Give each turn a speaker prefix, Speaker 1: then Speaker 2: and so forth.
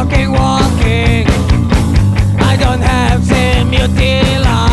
Speaker 1: walking, walking. I don't have the mutilation.